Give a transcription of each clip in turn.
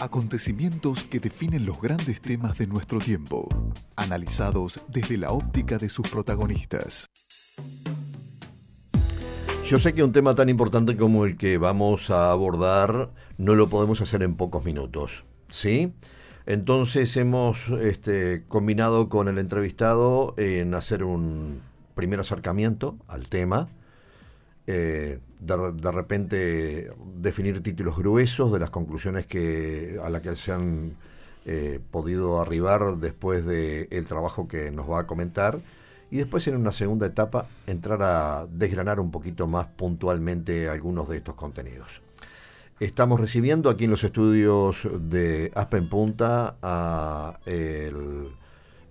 Acontecimientos que definen los grandes temas de nuestro tiempo, analizados desde la óptica de sus protagonistas. Yo sé que un tema tan importante como el que vamos a abordar no lo podemos hacer en pocos minutos, ¿sí? Entonces hemos este, combinado con el entrevistado en hacer un primer acercamiento al tema, eh, de, repente definir títulos gruesos de las conclusiones que, a las que se han eh, podido arribar después del trabajo que nos va a comentar y después en una segunda etapa entrar a desgranar un poquito más puntualmente algunos de estos contenidos. Estamos recibiendo aquí en los estudios de Aspen Punta a el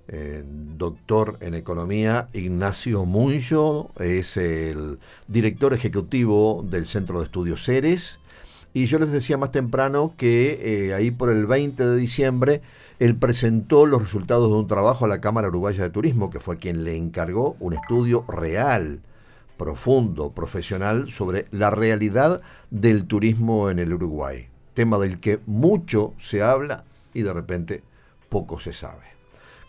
eh, doctor en economía Ignacio Muncho, es el director ejecutivo del Centro de Estudios Ceres. Y yo les decía más temprano que eh, ahí por el 20 de diciembre él presentó los resultados de un trabajo a la Cámara Uruguaya de Turismo, que fue quien le encargó un estudio real profundo, profesional, sobre la realidad del turismo en el Uruguay. Tema del que mucho se habla y de repente poco se sabe.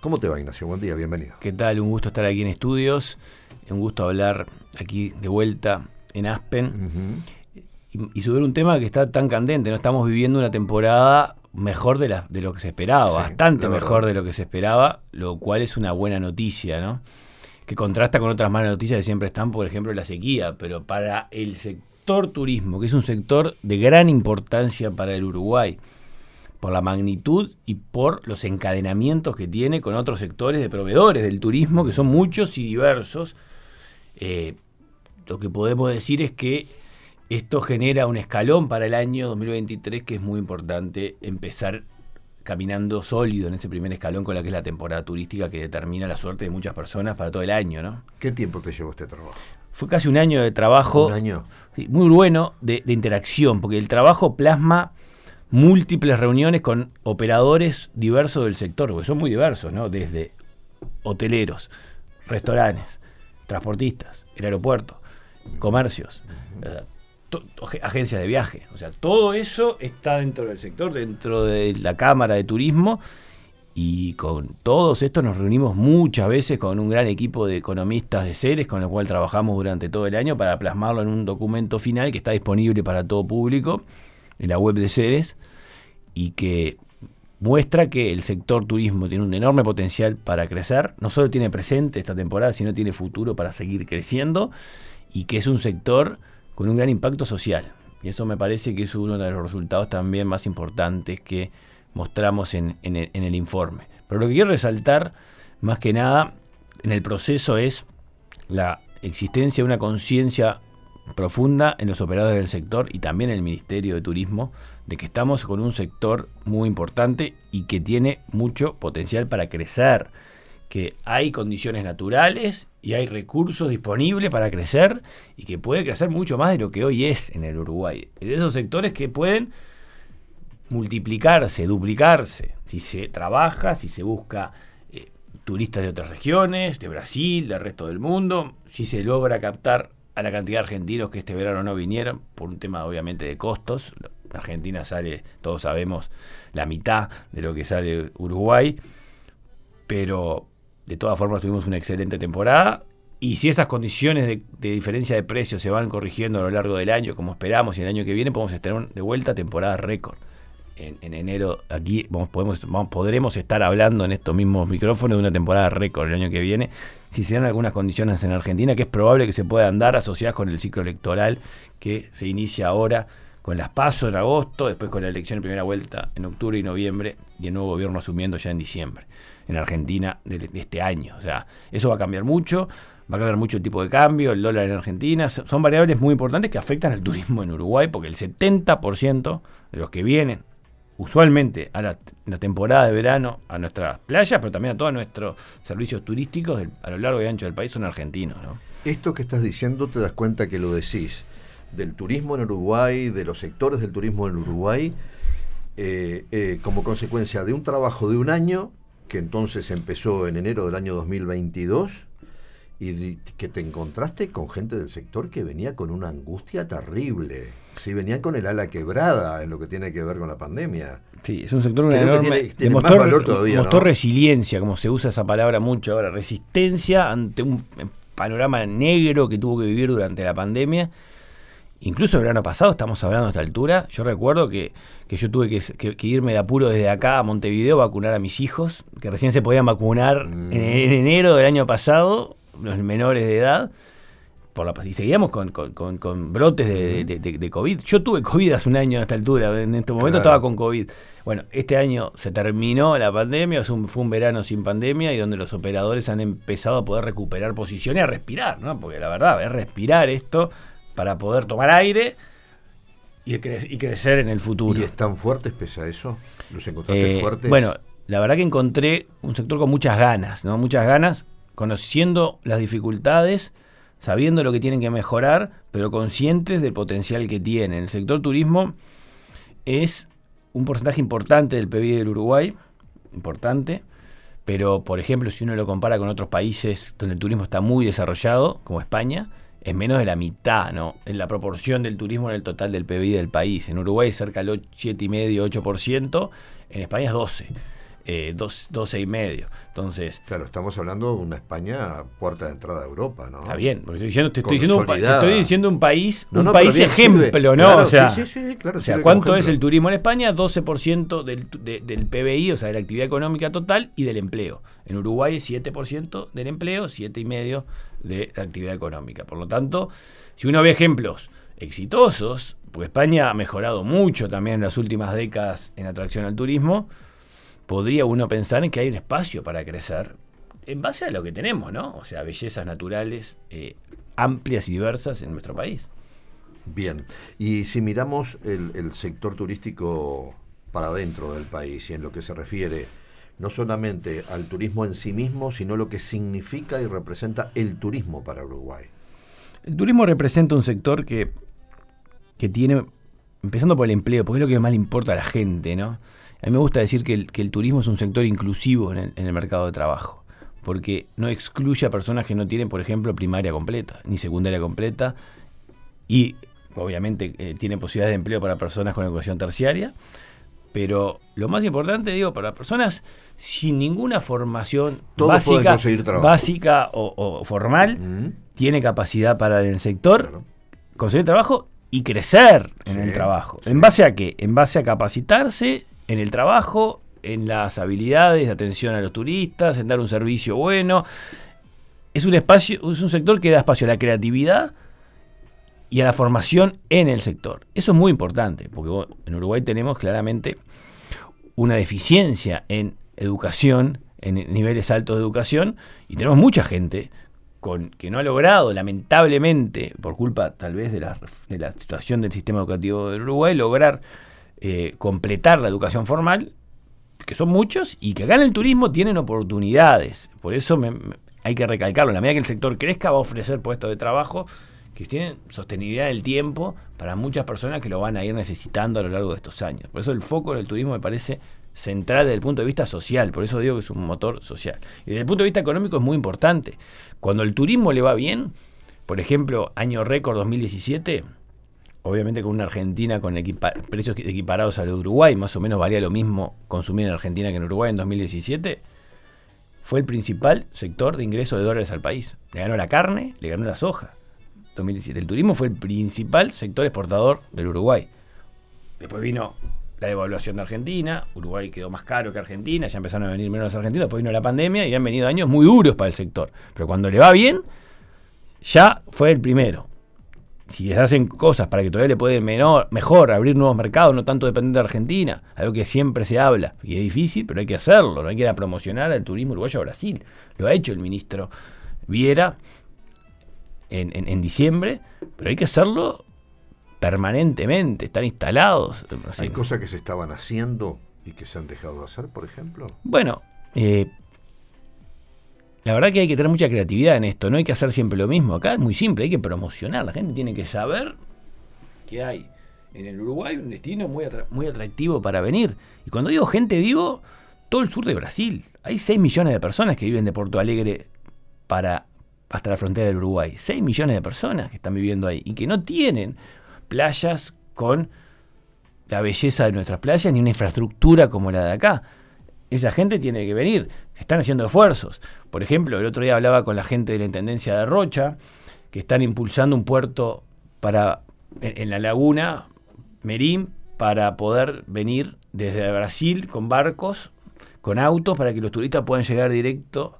¿Cómo te va, Ignacio? Buen día, bienvenido. ¿Qué tal? Un gusto estar aquí en estudios, un gusto hablar aquí de vuelta en Aspen y, sobre un tema que está tan candente. No estamos viviendo una temporada mejor de, la, de lo que se esperaba, bastante mejor de lo que se esperaba, lo cual es una buena noticia, ¿no? que contrasta con otras malas noticias que siempre están, por ejemplo, la sequía, pero para el sector turismo, que es un sector de gran importancia para el Uruguay, por la magnitud y por los encadenamientos que tiene con otros sectores de proveedores del turismo, que son muchos y diversos, eh, lo que podemos decir es que esto genera un escalón para el año 2023 que es muy importante empezar caminando sólido en ese primer escalón con la que es la temporada turística que determina la suerte de muchas personas para todo el año, ¿no? ¿Qué tiempo te llevó este trabajo? Fue casi un año de trabajo. Un año. muy bueno de, interacción, porque el trabajo plasma múltiples reuniones con operadores diversos del sector, porque son muy diversos, ¿no? Desde hoteleros, restaurantes, transportistas, el aeropuerto, comercios, agencias de viaje. O sea, todo eso está dentro del sector, dentro de la Cámara de Turismo. Y con todos estos nos reunimos muchas veces con un gran equipo de economistas de seres con el cual trabajamos durante todo el año para plasmarlo en un documento final que está disponible para todo público en la web de seres y que muestra que el sector turismo tiene un enorme potencial para crecer, no solo tiene presente esta temporada, sino tiene futuro para seguir creciendo y que es un sector con un gran impacto social. Y eso me parece que es uno de los resultados también más importantes que mostramos en, el, informe. Pero lo que quiero resaltar, más que nada, en el proceso es la existencia de una conciencia profunda en los operadores del sector y también en el Ministerio de Turismo de que estamos con un sector muy importante y que tiene mucho potencial para crecer que hay condiciones naturales y hay recursos disponibles para crecer y que puede crecer mucho más de lo que hoy es en el Uruguay. De esos sectores que pueden multiplicarse, duplicarse, si se trabaja, si se busca eh, turistas de otras regiones, de Brasil, del resto del mundo, si se logra captar a la cantidad de argentinos que este verano no vinieron, por un tema obviamente de costos. Argentina sale, todos sabemos, la mitad de lo que sale Uruguay, pero de todas formas tuvimos una excelente temporada y si esas condiciones de, diferencia de precios se van corrigiendo a lo largo del año, como esperamos, y el año que viene podemos estar de vuelta temporada récord. En, enero aquí podemos, podremos estar hablando en estos mismos micrófonos de una temporada récord el año que viene, si se dan algunas condiciones en Argentina, que es probable que se puedan dar asociadas con el ciclo electoral que se inicia ahora con las pasos en agosto, después con la elección en primera vuelta en octubre y noviembre, y el nuevo gobierno asumiendo ya en diciembre en Argentina de, este año. O sea, eso va a cambiar mucho, va a cambiar mucho tipo de cambio, el dólar en Argentina. Son variables muy importantes que afectan al turismo en Uruguay, porque el 70% de los que vienen usualmente a la, temporada de verano a nuestras playas, pero también a todos nuestros servicios turísticos a lo largo y ancho del país son argentinos. ¿no? Esto que estás diciendo te das cuenta que lo decís del turismo en Uruguay, de los sectores del turismo en Uruguay, eh, eh, como consecuencia de un trabajo de un año que entonces empezó en enero del año 2022 y que te encontraste con gente del sector que venía con una angustia terrible. Sí, venían con el ala quebrada en lo que tiene que ver con la pandemia. Sí, es un sector una enorme, demostró, resiliencia, como se usa esa palabra mucho ahora, resistencia ante un panorama negro que tuvo que vivir durante la pandemia. Incluso el verano pasado, estamos hablando a esta altura, yo recuerdo que, yo tuve que, irme de apuro desde acá a Montevideo a vacunar a mis hijos, que recién se podían vacunar en, en mm. enero del año pasado, los menores de edad, por la, y seguíamos con, brotes de, COVID. Yo tuve COVID hace un año a esta altura, en este momento estaba con COVID. Bueno, este año se terminó la pandemia, fue un verano sin pandemia y donde los operadores han empezado a poder recuperar posiciones, a respirar, ¿no? Porque la verdad, es respirar esto para poder tomar aire y, crecer en el futuro. ¿Y están fuertes pese a eso? ¿Los encontraste eh, fuertes? Bueno, la verdad que encontré un sector con muchas ganas, ¿no? Muchas ganas, conociendo las dificultades, sabiendo lo que tienen que mejorar, pero conscientes del potencial que tienen. El sector turismo es un porcentaje importante del PIB del Uruguay, importante, pero por ejemplo, si uno lo compara con otros países donde el turismo está muy desarrollado, como España, es menos de la mitad, ¿no? En la proporción del turismo en el total del PIB del país. En Uruguay es cerca del 7,5-8%, en España es 12% eh, dos, 12 y medio. Entonces. Claro, estamos hablando de una España puerta de entrada a Europa, ¿no? Está bien, porque estoy diciendo, te estoy diciendo, un, estoy diciendo un país, un país ejemplo, ¿no? o sea, sí, sí, claro, o sea ¿cuánto es el turismo en España? 12% del, del PBI, o sea, de la actividad económica total y del empleo. En Uruguay es 7% del empleo, 7,5% de la actividad económica. Por lo tanto, si uno ve ejemplos exitosos, porque España ha mejorado mucho también en las últimas décadas en atracción al turismo, podría uno pensar en que hay un espacio para crecer en base a lo que tenemos, ¿no? O sea, bellezas naturales eh, amplias y diversas en nuestro país. Bien, y si miramos el, sector turístico para dentro del país y en lo que se refiere no solamente al turismo en sí mismo, sino lo que significa y representa el turismo para Uruguay. El turismo representa un sector que, que tiene, empezando por el empleo, porque es lo que más le importa a la gente, ¿no? A mí me gusta decir que el, turismo es un sector inclusivo en el, mercado de trabajo, porque no excluye a personas que no tienen, por ejemplo, primaria completa, ni secundaria completa, y obviamente eh, tiene posibilidades de empleo para personas con educación terciaria, pero lo más importante, digo, para personas sin ninguna formación básica, básica o, formal, mm. tiene capacidad para en el sector conseguir trabajo y crecer en el trabajo. ¿En base a qué? En base a capacitarse en el trabajo, en las habilidades de atención a los turistas, en dar un servicio bueno. Es un espacio, es un sector que da espacio a la creatividad y a la formación en el sector. Eso es muy importante, porque en Uruguay tenemos claramente una deficiencia en educación, en niveles altos de educación, y tenemos mucha gente con, que no ha logrado, lamentablemente, por culpa tal vez de la, situación del sistema educativo del Uruguay, lograr eh, completar la educación formal, que son muchos, y que acá en el turismo tienen oportunidades. Por eso hay que recalcarlo. En la medida que el sector crezca, va a ofrecer puestos de trabajo que tienen sostenibilidad del tiempo para muchas personas que lo van a ir necesitando a lo largo de estos años. Por eso el foco del turismo me parece central desde el punto de vista social, por eso digo que es un motor social. Y desde el punto de vista económico es muy importante. Cuando el turismo le va bien, por ejemplo, año récord 2017, obviamente con una Argentina con precios equiparados a los de Uruguay, más o menos valía lo mismo consumir en Argentina que en Uruguay en 2017, fue el principal sector de ingreso de dólares al país. Le ganó la carne, le ganó la soja. 2017. El turismo fue el principal sector exportador del Uruguay. Después vino la devaluación de Argentina, Uruguay quedó más caro que Argentina, ya empezaron a venir menos los argentinos, después vino la pandemia y han venido años muy duros para el sector. Pero cuando le va bien, ya fue el primero si se hacen cosas para que todavía le puede menor, mejor abrir nuevos mercados, no tanto depender de Argentina, algo que siempre se habla, y es difícil, pero hay que hacerlo, no hay que ir a promocionar al turismo uruguayo a Brasil. Lo ha hecho el ministro Viera en, diciembre, pero hay que hacerlo permanentemente, están instalados. ¿Hay cosas que se estaban haciendo y que se han dejado de hacer, por ejemplo? Bueno, eh, la verdad que hay que tener mucha creatividad en esto, no hay que hacer siempre lo mismo. Acá es muy simple, hay que promocionar. La gente tiene que saber que hay en el Uruguay un destino muy, muy atractivo para venir. Y cuando digo gente, digo todo el sur de Brasil. Hay 6 millones de personas que viven de Porto Alegre para hasta la frontera del Uruguay. 6 millones de personas que están viviendo ahí y que no tienen playas con la belleza de nuestras playas ni una infraestructura como la de acá. Esa gente tiene que venir, están haciendo esfuerzos. Por ejemplo, el otro día hablaba con la gente de la Intendencia de Rocha, que están impulsando un puerto para en, la laguna Merín para poder venir desde Brasil con barcos, con autos, para que los turistas puedan llegar directo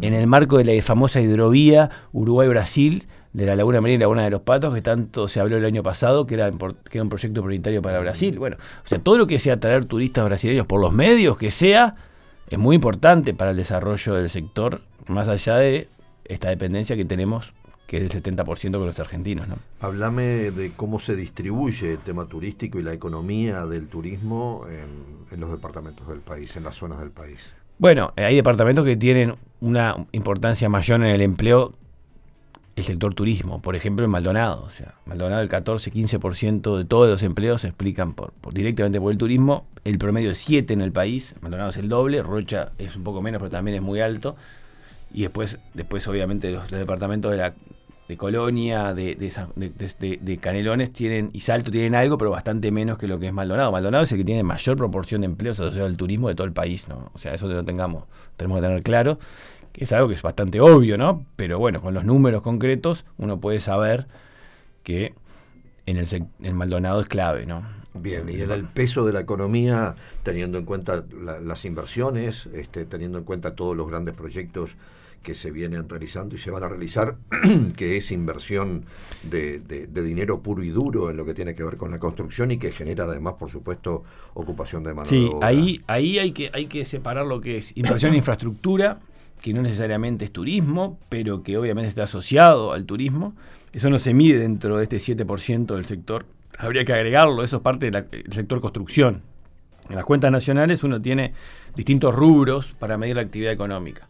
en el marco de la famosa hidrovía Uruguay-Brasil, de la Laguna Marina y Laguna de los Patos, que tanto se habló el año pasado, que era, que era un proyecto prioritario para Brasil. Bueno, o sea, todo lo que sea traer turistas brasileños por los medios que sea, es muy importante para el desarrollo del sector, más allá de esta dependencia que tenemos que es del 70% con los argentinos. ¿no? Háblame de cómo se distribuye el tema turístico y la economía del turismo en, en los departamentos del país, en las zonas del país. Bueno, hay departamentos que tienen una importancia mayor en el empleo el sector turismo, por ejemplo en Maldonado. O sea, Maldonado el 14-15% de todos los empleos se explican por, directamente por el turismo. El promedio es 7 en el país, Maldonado es el doble, Rocha es un poco menos, pero también es muy alto. Y después, después obviamente los, departamentos de la de Colonia, de, de, de, Canelones tienen, y Salto tienen algo, pero bastante menos que lo que es Maldonado. Maldonado es el que tiene mayor proporción de empleos asociados al turismo de todo el país, ¿no? O sea, eso lo tengamos, tenemos que tener claro que es algo que es bastante obvio, ¿no? Pero bueno, con los números concretos uno puede saber que en el, Maldonado es clave, ¿no? Bien, y en el peso de la economía, teniendo en cuenta las inversiones, este, teniendo en cuenta todos los grandes proyectos que se vienen realizando y se van a realizar, que es inversión de, de, dinero puro y duro en lo que tiene que ver con la construcción y que genera además, por supuesto, ocupación de mano sí, ahí, ahí hay, que, hay que separar lo que es inversión en infraestructura que no necesariamente es turismo, pero que obviamente está asociado al turismo. Eso no se mide dentro de este 7% del sector. Habría que agregarlo, eso es parte del sector construcción. En las cuentas nacionales uno tiene distintos rubros para medir la actividad económica.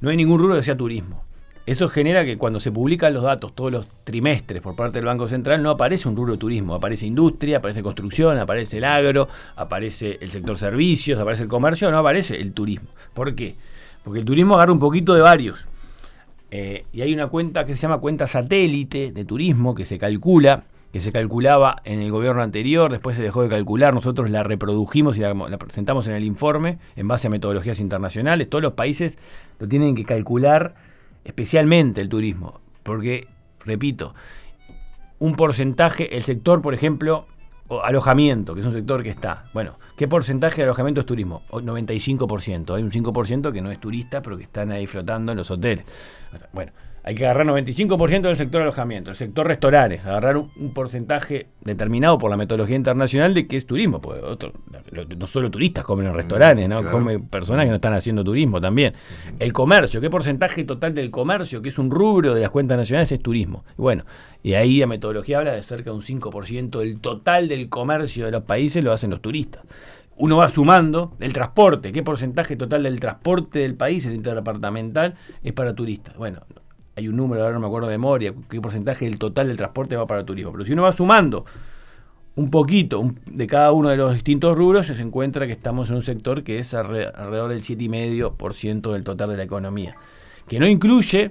No hay ningún rubro que sea turismo. Eso genera que cuando se publican los datos todos los trimestres por parte del Banco Central no aparece un rubro de turismo, aparece industria, aparece construcción, aparece el agro, aparece el sector servicios, aparece el comercio, no aparece el turismo. ¿Por qué? Porque el turismo agarra un poquito de varios. Eh, y hay una cuenta que se llama cuenta satélite de turismo que se calcula, que se calculaba en el gobierno anterior, después se dejó de calcular, nosotros la reprodujimos y la, presentamos en el informe en base a metodologías internacionales. Todos los países lo tienen que calcular especialmente el turismo, porque, repito, un porcentaje, el sector, por ejemplo, alojamiento, que es un sector que está. Bueno, ¿qué porcentaje de alojamiento es turismo? 95%. Hay un 5% que no es turista, pero que están ahí flotando en los hoteles. Bueno, hay que agarrar 95% del sector alojamiento, el sector restaurantes, agarrar un, porcentaje determinado por la metodología internacional de que es turismo, porque no solo turistas comen en restaurantes, ¿no? Comen personas que no están haciendo turismo también. El comercio, ¿qué porcentaje total del comercio, que es un rubro de las cuentas nacionales, es turismo? bueno, y ahí la metodología habla de cerca de un 5% del total del comercio de los países lo hacen los turistas uno va sumando el transporte, qué porcentaje total del transporte del país, el interdepartamental, es para turistas. Bueno, hay un número, ahora no me acuerdo de memoria, qué porcentaje del total del transporte va para turismo. Pero si uno va sumando un poquito de cada uno de los distintos rubros, se encuentra que estamos en un sector que es alrededor del 7,5% del total de la economía, que no incluye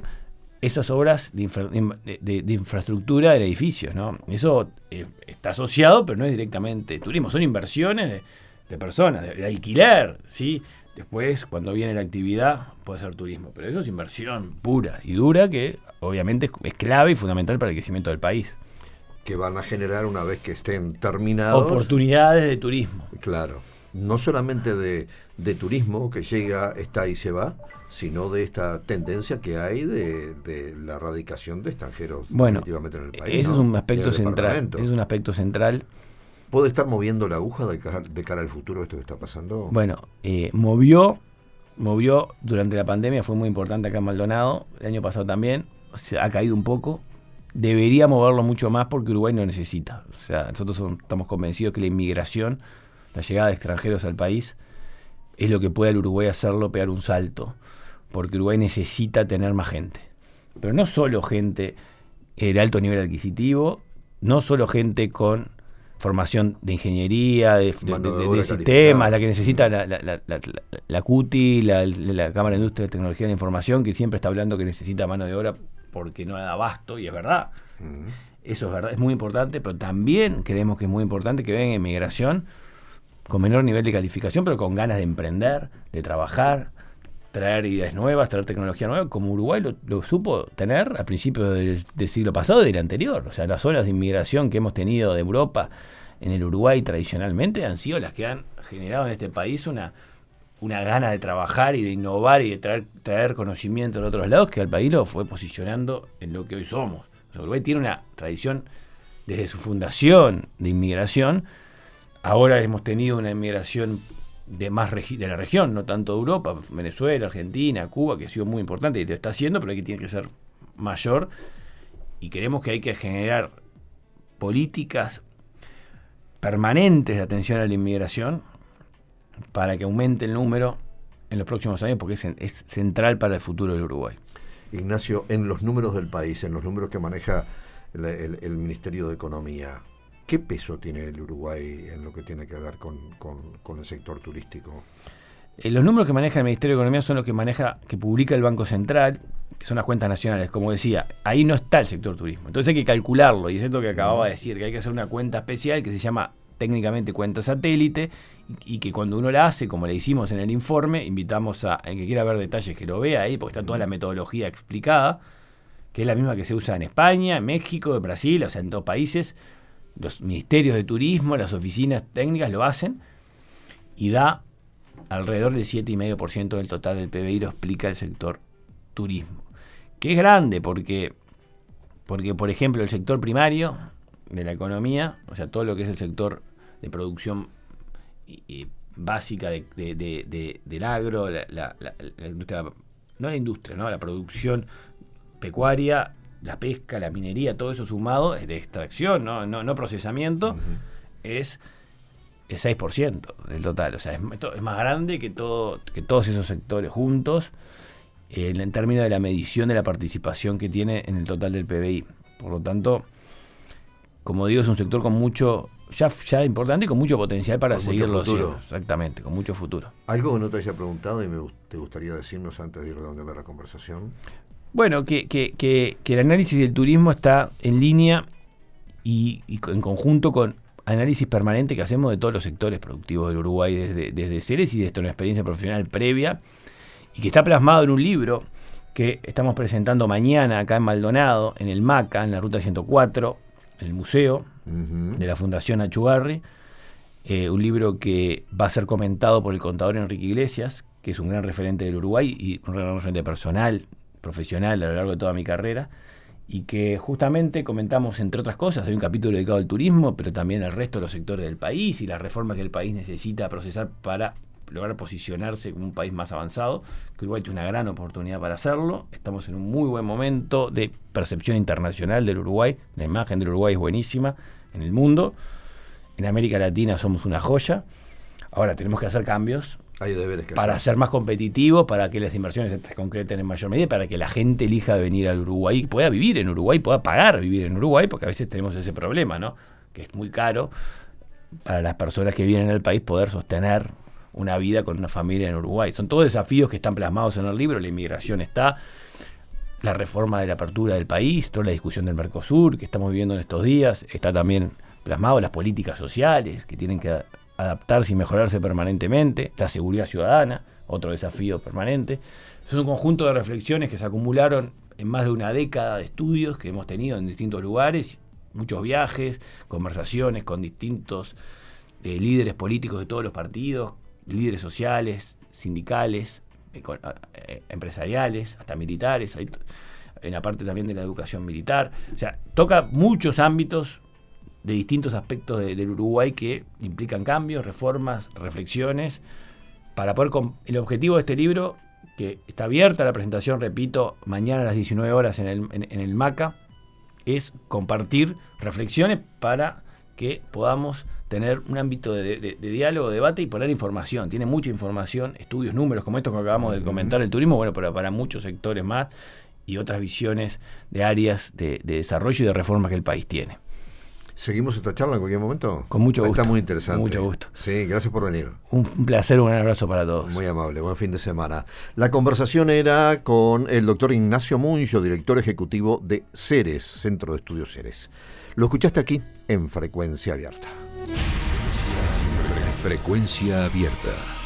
esas obras de, infraestructura del edificio. ¿no? Eso eh, está asociado, pero no es directamente turismo, son inversiones de, personas, de, de alquiler, ¿sí? Después, cuando viene la actividad, puede ser turismo. Pero eso es inversión pura y dura que obviamente es clave y fundamental para el crecimiento del país. Que van a generar una vez que estén terminados. Oportunidades de turismo. Claro. No solamente de, turismo que llega, está y se va, sino de esta tendencia que hay de, la erradicación de extranjeros bueno, en el país. Eso es un aspecto central. Es un aspecto central ¿Puede estar moviendo la aguja de cara, al futuro esto que está pasando? Bueno, eh, movió, movió durante la pandemia, fue muy importante acá en Maldonado, el año pasado también, se ha caído un poco, debería moverlo mucho más porque Uruguay no necesita. O sea, nosotros estamos convencidos que la inmigración, la llegada de extranjeros al país, es lo que puede al Uruguay hacerlo pegar un salto, porque Uruguay necesita tener más gente. Pero no solo gente de alto nivel adquisitivo, no solo gente con formación de ingeniería, de, sistemas, la que necesita la, la, la, la- CUTI, la, Cámara de Industria de Tecnología de la Información, que siempre está hablando que necesita mano de obra porque no da abasto, y es verdad. Eso es verdad, es muy importante, pero también creemos que es muy importante que vengan en migración con menor nivel de calificación, pero con ganas de emprender, de trabajar, traer ideas nuevas, traer tecnología nueva, como Uruguay lo, supo tener a principios del, siglo pasado y del anterior. O sea, las olas de inmigración que hemos tenido de Europa en el Uruguay tradicionalmente han sido las que han generado en este país una, una gana de trabajar y de innovar y de traer, traer conocimiento de otros lados que al país lo fue posicionando en lo que hoy somos. Uruguay tiene una tradición desde su fundación de inmigración. Ahora hemos tenido una inmigración de más de la región, no tanto de Europa, Venezuela, Argentina, Cuba, que ha sido muy importante y lo está haciendo, pero que tiene que ser mayor. Y creemos que hay que generar políticas permanentes de atención a la inmigración para que aumente el número en los próximos años, porque es, es central para el futuro del Uruguay. Ignacio, en los números del país, en los números que maneja el- el Ministerio de Economía, ¿qué peso tiene el Uruguay en lo que tiene que ver con, el sector turístico? Eh, los números que maneja el Ministerio de Economía son los que maneja, que publica el Banco Central, que son las cuentas nacionales. Como decía, ahí no está el sector turismo. Entonces hay que calcularlo. Y es esto que acababa de decir, que hay que hacer una cuenta especial que se llama técnicamente cuenta satélite y, que cuando uno la hace, como le hicimos en el informe, invitamos a el que quiera ver detalles que lo vea ahí, porque está toda la metodología explicada, que es la misma que se usa en España, en México, en Brasil, o sea, en dos países. Los ministerios de turismo, las oficinas técnicas lo hacen y da alrededor del 7,5% del total del PBI lo explica el sector turismo. Que es grande porque, porque, por ejemplo, el sector primario de la economía, o sea, todo lo que es el sector de producción básica de- de- de- de- del agro, la industria, no la industria, ¿no? la producción pecuaria, la pesca, la minería, todo eso sumado, de extracción, no, no, no procesamiento, es el 6% del total. O sea, es, es más grande que, todo, que todos esos sectores juntos eh, en términos de la medición de la participación que tiene en el total del PBI. Por lo tanto, como digo, es un sector con mucho, ya, ya importante y con mucho potencial para seguirlo. Exactamente, con mucho futuro. Algo que no te haya preguntado y me, te gustaría decirnos antes de ir redondeando la conversación. Bueno, que, que, que, que el análisis del turismo está en línea y, en conjunto con análisis permanente que hacemos de todos los sectores productivos del Uruguay desde, desde Ceres y desde una experiencia profesional previa y que está plasmado en un libro que estamos presentando mañana acá en Maldonado, en el MACA, en la Ruta 104, en el museo de la Fundación Achugarri, eh, un libro que va a ser comentado por el contador Enrique Iglesias, que es un gran referente del Uruguay y un gran referente personal, profesional a lo largo de toda mi carrera, y que justamente comentamos, entre otras cosas, hay un capítulo dedicado al turismo, pero también al resto de los sectores del país y las reformas que el país necesita procesar para lograr posicionarse como un país más avanzado, que Uruguay tiene una gran oportunidad para hacerlo. Estamos en un muy buen momento de percepción internacional del Uruguay, la imagen del Uruguay es buenísima en el mundo, en América Latina somos una joya. Ahora tenemos que hacer cambios Hay deberes que para hacer. ser más competitivos, para que las inversiones se concreten en mayor medida, para que la gente elija venir al Uruguay, y pueda vivir en Uruguay, pueda pagar vivir en Uruguay, porque a veces tenemos ese problema, ¿no? Que es muy caro para las personas que vienen al país poder sostener una vida con una familia en Uruguay. Son todos desafíos que están plasmados en el libro, la inmigración está, la reforma de la apertura del país, toda la discusión del Mercosur que estamos viviendo en estos días, está también plasmado las políticas sociales que tienen que adaptarse y mejorarse permanentemente, la seguridad ciudadana, otro desafío permanente. Es un conjunto de reflexiones que se acumularon en más de una década de estudios que hemos tenido en distintos lugares, muchos viajes, conversaciones con distintos eh, líderes políticos de todos los partidos, líderes sociales, sindicales, eh, empresariales, hasta militares, hay en la parte también de la educación militar. O sea, toca muchos ámbitos de distintos aspectos de- del Uruguay que implican cambios, reformas, reflexiones, para poder... El objetivo de este libro, que está abierta la presentación, repito, mañana a las 19 horas en el, en- en el MACA, es compartir reflexiones para que podamos tener un ámbito de, de- de diálogo, debate y poner información. Tiene mucha información, estudios, números como estos que acabamos de comentar, el turismo, bueno, pero para muchos sectores más y otras visiones de áreas de, de desarrollo y de reformas que el país tiene. ¿Seguimos esta charla en cualquier momento? Con mucho gusto. Está muy interesante. Con mucho gusto. Sí, gracias por venir. Un placer, un abrazo para todos. Muy amable, buen fin de semana. La conversación era con el doctor Ignacio Muncho, director ejecutivo de CERES, Centro de Estudios CERES. Lo escuchaste aquí en Frecuencia Abierta. Frecuencia Abierta.